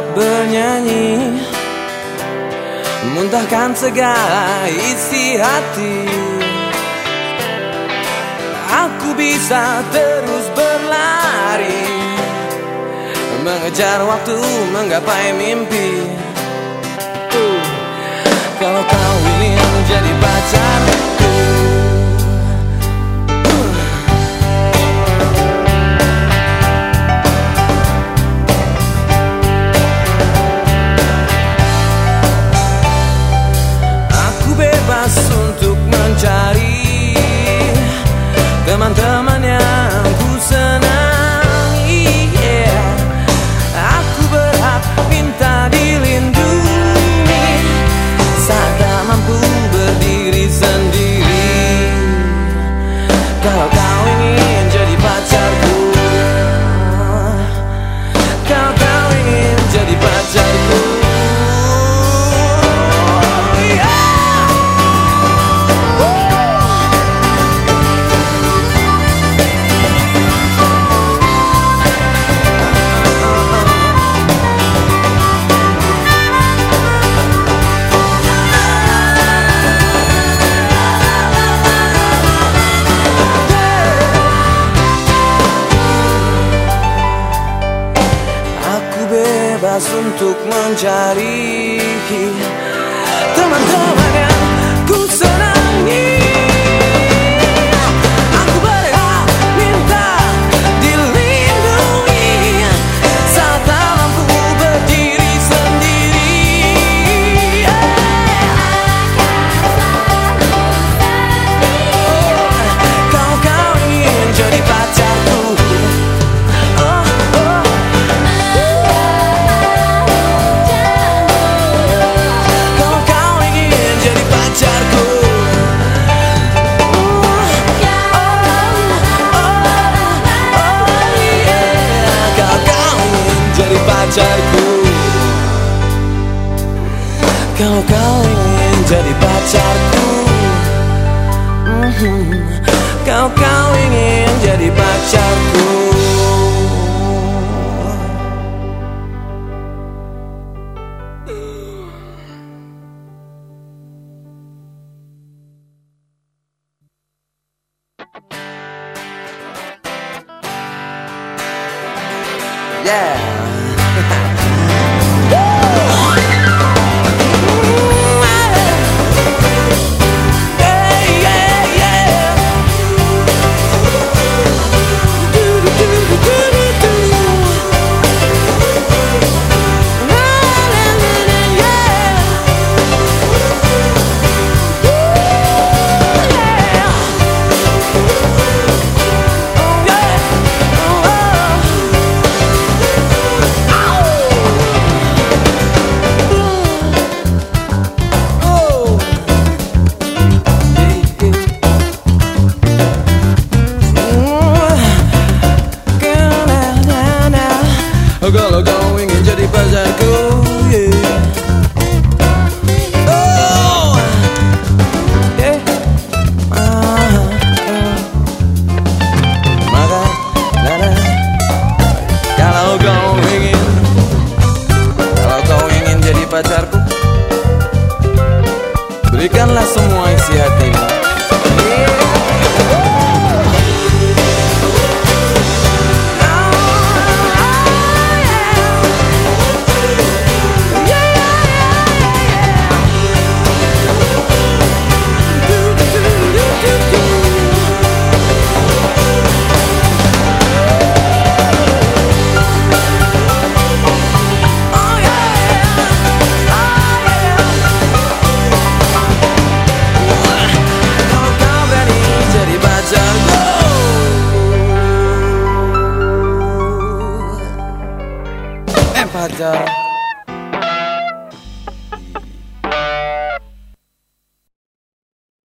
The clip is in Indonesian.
tetap bernyanyi. Muntahkan segala isi hati. Aku bisa terus berlari. Mengejar waktu menggapai mimpi. Kalau kau ingin menjadi pacar malas untuk mencari teman-teman yang pacarku Kalau kau ingin jadi pacarku mhm. Kau kau ingin jadi pacarku. Yeah. Logo, logo. সাজা